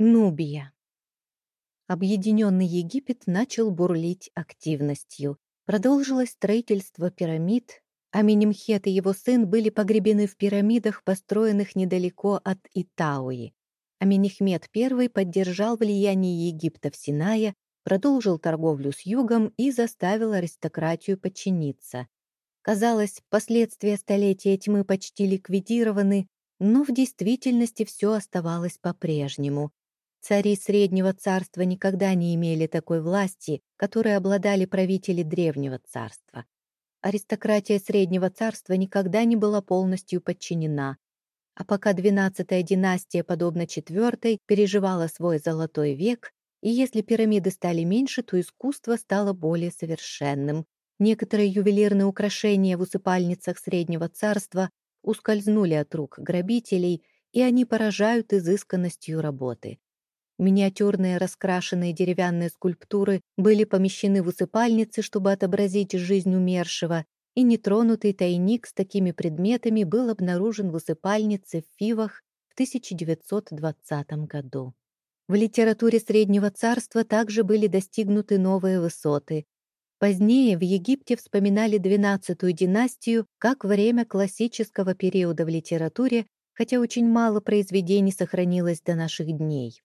Нубия. Объединенный Египет начал бурлить активностью. Продолжилось строительство пирамид, а Минимхет и его сын были погребены в пирамидах, построенных недалеко от Итауи. Аминихмед I поддержал влияние Египта в Синае, продолжил торговлю с югом и заставил аристократию подчиниться. Казалось, последствия столетия тьмы почти ликвидированы, но в действительности все оставалось по-прежнему. Цари Среднего Царства никогда не имели такой власти, которой обладали правители Древнего Царства. Аристократия Среднего Царства никогда не была полностью подчинена, а пока двенадцатая династия, подобно четвертой, переживала свой золотой век, и если пирамиды стали меньше, то искусство стало более совершенным. Некоторые ювелирные украшения в усыпальницах Среднего Царства ускользнули от рук грабителей, и они поражают изысканностью работы. Миниатюрные раскрашенные деревянные скульптуры были помещены в усыпальницы, чтобы отобразить жизнь умершего, и нетронутый тайник с такими предметами был обнаружен в усыпальнице в Фивах в 1920 году. В литературе Среднего Царства также были достигнуты новые высоты. Позднее в Египте вспоминали двенадцатую династию как время классического периода в литературе, хотя очень мало произведений сохранилось до наших дней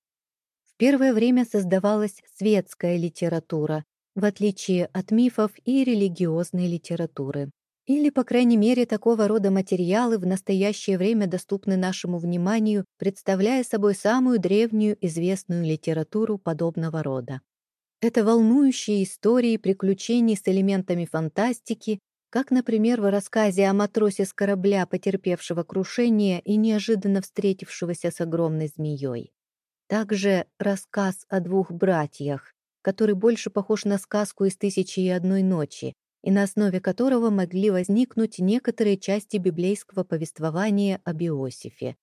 первое время создавалась светская литература, в отличие от мифов и религиозной литературы. Или, по крайней мере, такого рода материалы в настоящее время доступны нашему вниманию, представляя собой самую древнюю известную литературу подобного рода. Это волнующие истории приключений с элементами фантастики, как, например, в рассказе о матросе с корабля, потерпевшего крушение и неожиданно встретившегося с огромной змеей. Также рассказ о двух братьях, который больше похож на сказку из «Тысячи и одной ночи», и на основе которого могли возникнуть некоторые части библейского повествования об Иосифе.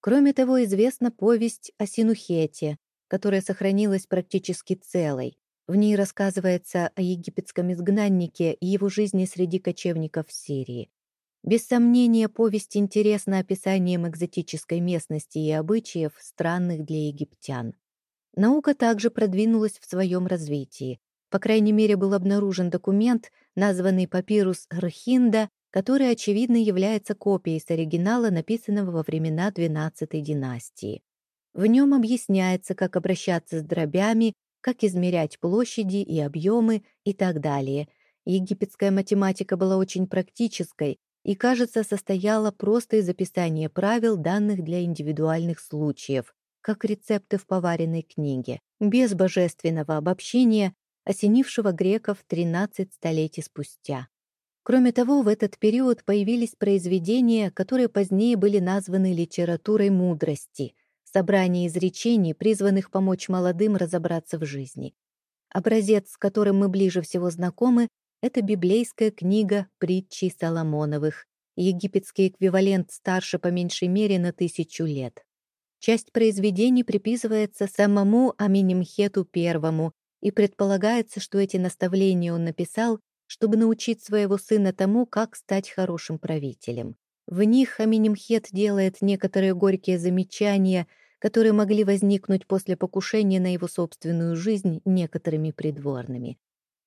Кроме того, известна повесть о Синухете, которая сохранилась практически целой. В ней рассказывается о египетском изгнаннике и его жизни среди кочевников в Сирии. Без сомнения, повесть интересна описанием экзотической местности и обычаев, странных для египтян. Наука также продвинулась в своем развитии. По крайней мере, был обнаружен документ, названный «Папирус Рхинда», который, очевидно, является копией с оригинала, написанного во времена XII династии. В нем объясняется, как обращаться с дробями, как измерять площади и объемы и так далее. Египетская математика была очень практической, и, кажется, состояла просто из описания правил, данных для индивидуальных случаев, как рецепты в поваренной книге, без божественного обобщения, осенившего греков 13 столетий спустя. Кроме того, в этот период появились произведения, которые позднее были названы литературой мудрости, собрание изречений, призванных помочь молодым разобраться в жизни. Образец, с которым мы ближе всего знакомы, это библейская книга притчей Соломоновых, египетский эквивалент старше по меньшей мере на тысячу лет. Часть произведений приписывается самому Аминимхету I, и предполагается, что эти наставления он написал, чтобы научить своего сына тому, как стать хорошим правителем. В них Аминимхет делает некоторые горькие замечания, которые могли возникнуть после покушения на его собственную жизнь некоторыми придворными.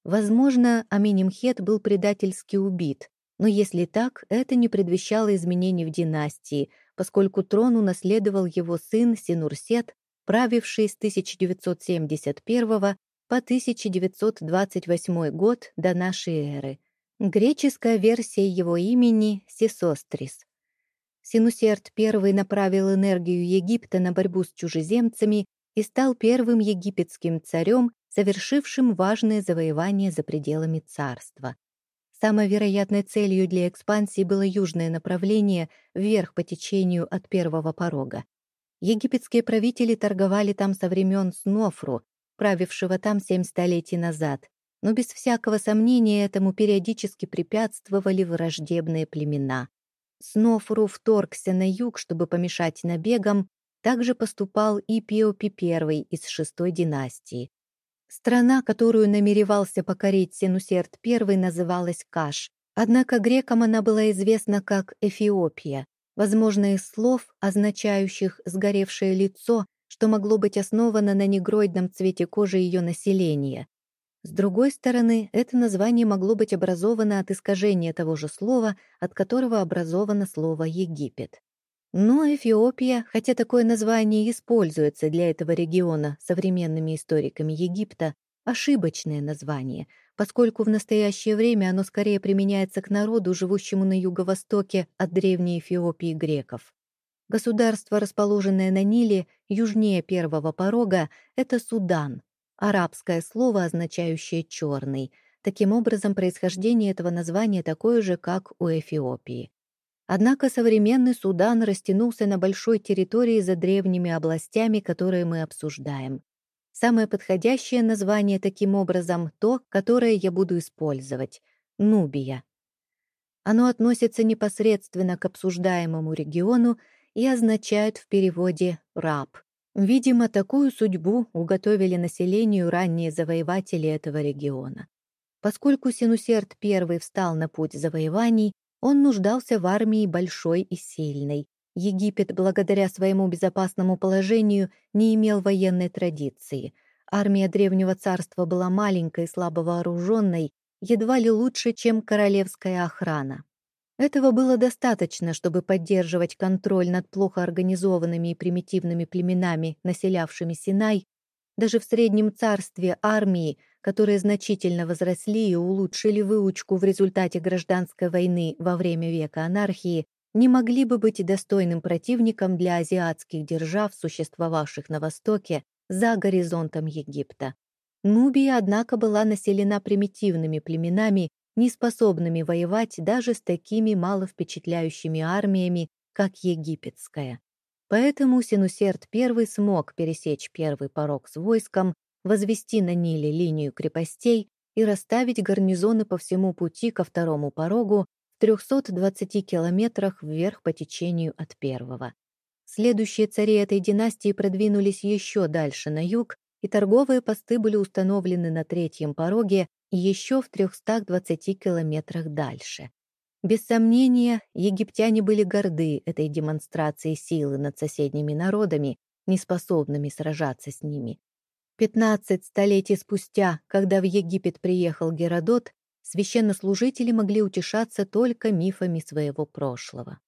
Возможно, Аминемхет был предательски убит, но если так, это не предвещало изменений в династии, поскольку трон унаследовал его сын Синурсет, правивший с 1971 по 1928 год до нашей эры. Греческая версия его имени — Сесострис. Синусерт I направил энергию Египта на борьбу с чужеземцами и стал первым египетским царем, совершившим важное завоевание за пределами царства. Самой вероятной целью для экспансии было южное направление вверх по течению от первого порога. Египетские правители торговали там со времен Снофру, правившего там семь столетий назад, но без всякого сомнения этому периодически препятствовали враждебные племена. Снофру вторгся на юг, чтобы помешать набегам, также поступал и Пиопи I из шестой династии. Страна, которую намеревался покорить Синусерт I, называлась Каш, однако грекам она была известна как Эфиопия. Возможно, из слов, означающих «сгоревшее лицо», что могло быть основано на негроидном цвете кожи ее населения. С другой стороны, это название могло быть образовано от искажения того же слова, от которого образовано слово «Египет». Но Эфиопия, хотя такое название используется для этого региона современными историками Египта, ошибочное название, поскольку в настоящее время оно скорее применяется к народу, живущему на юго-востоке от древней Эфиопии греков. Государство, расположенное на Ниле, южнее первого порога, это Судан, арабское слово, означающее «черный». Таким образом, происхождение этого названия такое же, как у Эфиопии. Однако современный Судан растянулся на большой территории за древними областями, которые мы обсуждаем. Самое подходящее название таким образом то, которое я буду использовать — Нубия. Оно относится непосредственно к обсуждаемому региону и означает в переводе «раб». Видимо, такую судьбу уготовили населению ранние завоеватели этого региона. Поскольку Синусерт I встал на путь завоеваний, он нуждался в армии большой и сильной. Египет, благодаря своему безопасному положению, не имел военной традиции. Армия Древнего Царства была маленькой и слабо вооруженной, едва ли лучше, чем королевская охрана. Этого было достаточно, чтобы поддерживать контроль над плохо организованными и примитивными племенами, населявшими Синай. Даже в Среднем Царстве армии, которые значительно возросли и улучшили выучку в результате гражданской войны во время века анархии, не могли бы быть достойным противником для азиатских держав, существовавших на Востоке, за горизонтом Египта. Нубия, однако, была населена примитивными племенами, неспособными воевать даже с такими маловпечатляющими армиями, как египетская. Поэтому Синусерт I смог пересечь первый порог с войском, возвести на Ниле линию крепостей и расставить гарнизоны по всему пути ко второму порогу в 320 километрах вверх по течению от первого. Следующие цари этой династии продвинулись еще дальше на юг, и торговые посты были установлены на третьем пороге еще в 320 километрах дальше. Без сомнения, египтяне были горды этой демонстрацией силы над соседними народами, неспособными сражаться с ними. Пятнадцать столетий спустя, когда в Египет приехал Геродот, священнослужители могли утешаться только мифами своего прошлого.